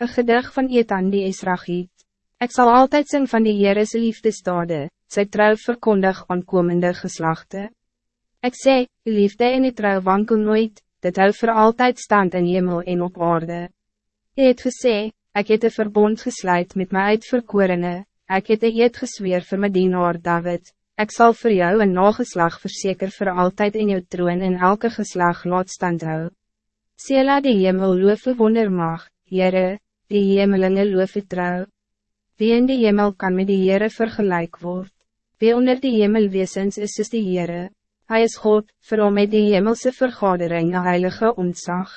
Een gedig van Etan die Esrachiet. Ik zal altijd zingen van die Heerese liefdestade, sy trouw verkondig aan komende geslachten. Ik sê, die liefde en die trouw wankel nooit, dit hou voor altijd stand in hemel en op aarde. Hy het gesê, ek het een verbond gesluit met my uitverkorene, ek het een eed gesweer vir my dienaar David, ik zal voor jou een nageslag verzeker voor altijd in jou troon en elke geslag laat stand hou. Sela die hemel loof wonder mag, Heere, die hemelinge loof het trouw. Wie in die hemel kan met die Heere vergelijk word? Wie onder die hemelweesens is soos die Heere? Hij is God, vir hom met die hemelse vergadering een heilige ontzag.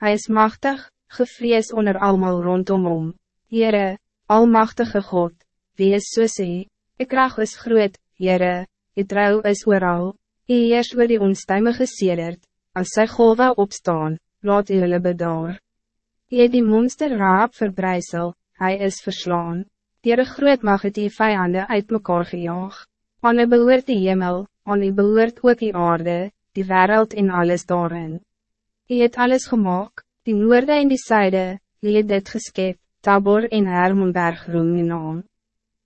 Hij is machtig, gevrees onder almal rondom hom. Heere, almachtige God, wie is so sê? Die kracht is groot, Heere, die trouw is ooral. Die heers oor die onstuimige sedert, als sy golwe opstaan, laat u hulle bedaar. Je het die monster raap verbrijzel, hij is verslaan. Dier een groot mag het die vijanden uit mekaar gejaag. Aan die behoort die hemel, aan die behoort ook die aarde, die wereld en alles daarin. Je het alles gemaakt, die noorde en die zuide, je het dit geskep, Tabor en Hermonberg roem je naam.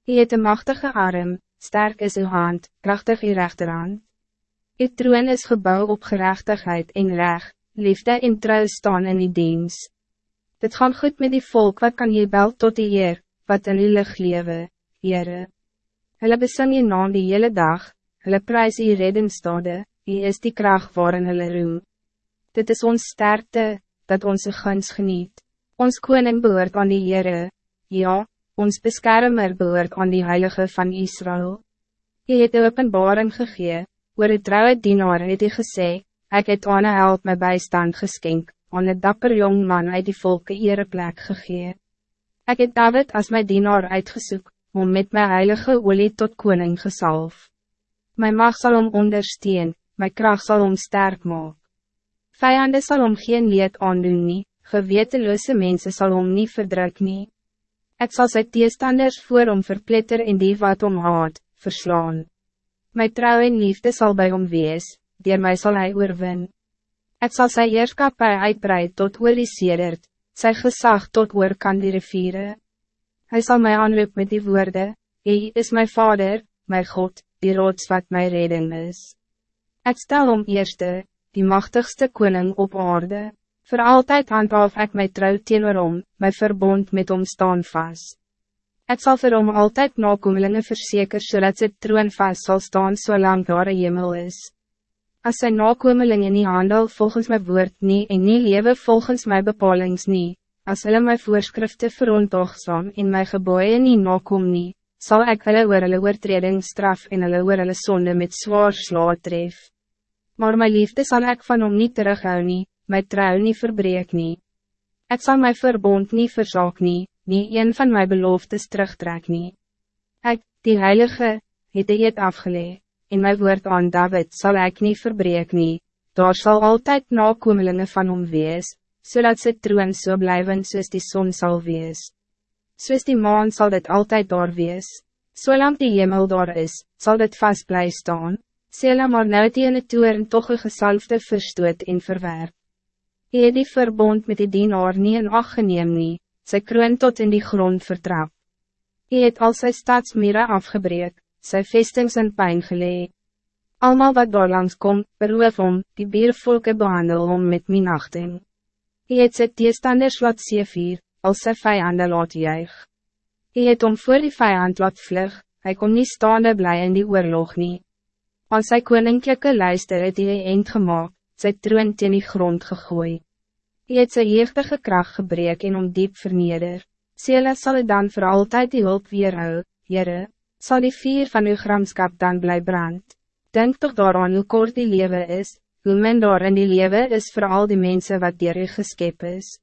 Je het een machtige arm, sterk is uw hand, krachtig uw rechterhand. Je troon is gebouwd op gerechtigheid en recht, liefde en trouw staan in die dienst. Dit gaan goed met die volk wat kan je bel tot die Heer, wat in die lig lewe, Heere. Hulle besing je naam die hele dag, hulle prijs die reddingstade, die is die kracht waarin hulle roem. Dit is ons sterkte, dat onze guns geniet. Ons koning behoort aan die Heere, ja, ons beschermer behoort aan die Heilige van Israël. Je het de openbaring gegee, oor het trouwe dienaar het hy gesê, ek het aan help my bijstand geskenk, aan een dapper jong man uit die volke ereplek gegee. Ik het David als mijn dienaar uitgezoek, om met mijn heilige olie tot koning gesalf. Mijn mag zal om ondersteun, mijn kracht zal om sterk maak. Vijanden zal om geen leed aandoen nie, geweteloze mensen zal om niet verdruk nie. Ik zal zijn teestanders voor om verpletter in die wat om haat, verslaan. Mijn trouw en liefde zal bij om wees, die mij zal hij oorwin. Het zal zijn heerskapie uitbreid tot oor die sedert, sy gezag tot oor kan die riviere. Hy sal my aanroep met die woorden: Hy is mijn vader, mijn God, die rots wat mijn redding is. Ik stel om eerste, die machtigste koning op aarde, voor altijd handhaaf ik mijn trouw teenoor om, mijn verbond met hom staan vast. Ik zal vir hom altijd nakomelinge verseker, so sy troon vast zal staan so daar een hemel is. Als zijn nakomelingen niet handel volgens mijn woord niet en niet leven volgens mijn bepalings niet, als hulle mijn voorschriften verontogzaam in mijn geboeien niet nakom niet, zal ik hulle oor hulle oortreding straf en hulle oor hulle sonde met zwaar sla tref. Maar mijn liefde zal ik van hom niet terughou nie, my trouw niet verbreek nie. Ik zal mijn verbond niet verzaak nie, nie een van mijn beloftes terugtrek nie. Ik, die heilige, het het afgeleid en mijn woord aan David zal ik niet verbreken, nie, daar zal altijd nakomelingen van hom wees, zodat ze troon so blijven soos die zon zal wees. Soos die maan zal dit altijd daar wees, zolang die hemel daar is, zal dit vast blijven staan, Sela maar die in het toer toch een gesalfde verstoot en verwerp. Het die verbond met die dienaar nie in acht geneem nie, sy kroon tot in die grond vertrap. Hy het al sy stadsmere afgebreek, sy vestings in pijn gelee. Almal wat daar langs kom, beroof om, die biervolke behandel om met minachting. Hy het sy teestanders laat seevier, als sy vijanden laat juig. Hy het om voor die vijand laat vlug, hy kon niet staande bly in die oorlog nie. Aan sy koninklijke luister het hy eind gemaakt, sy troon teen die grond gegooi. Hy het sy jeugdige kracht gebreek en om diep verneder. Sela sal dan voor altijd die hulp weerhou, Jere zal die vier van uw gramskap dan blij brand. Denk toch daaraan hoe kort die leven is, hoe men daar in die leven is voor al die mensen wat dier u geskep is.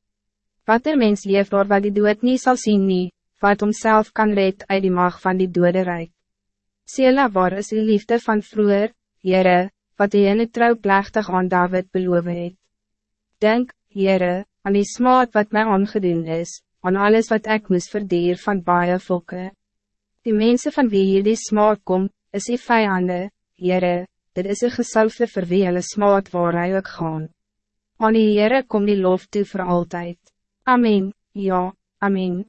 Wat er mens leeft door wat die dood niet zal zien nie, wat homself kan red uit die mag van die dode rijk. Sela waar is die liefde van vroeger, Jere, wat die in het trouw plechtig aan David beloof het. Denk, Jere, aan die smaad wat mij aangedoen is, aan alles wat ik moest verdier van baie volken. Die mensen van wie hier die smaak kom, is die vijanden, Heere, dit is een gesalfde vir wie hulle smaak waar hy ook gaan. Aan die Heere kom die lof toe voor altijd. Amen. Ja, Amen.